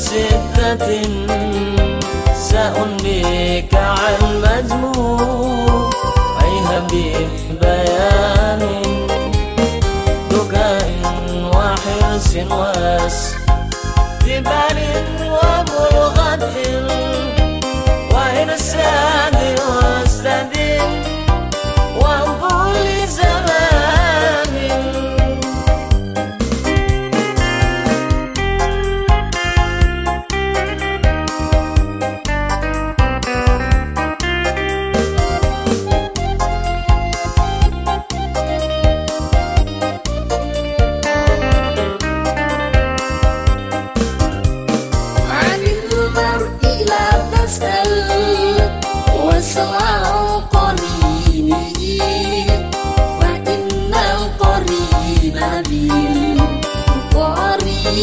ستة سأنيك عن مجموعها بيان دكاء وحرص واستبان وبلغة وإنسان واستدل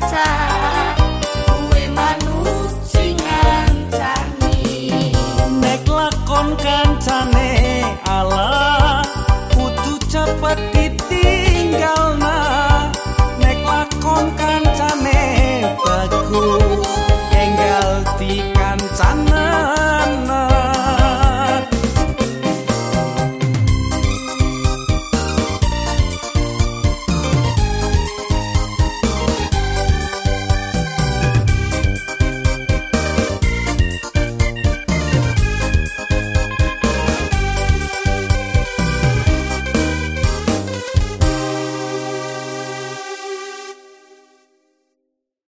cantar.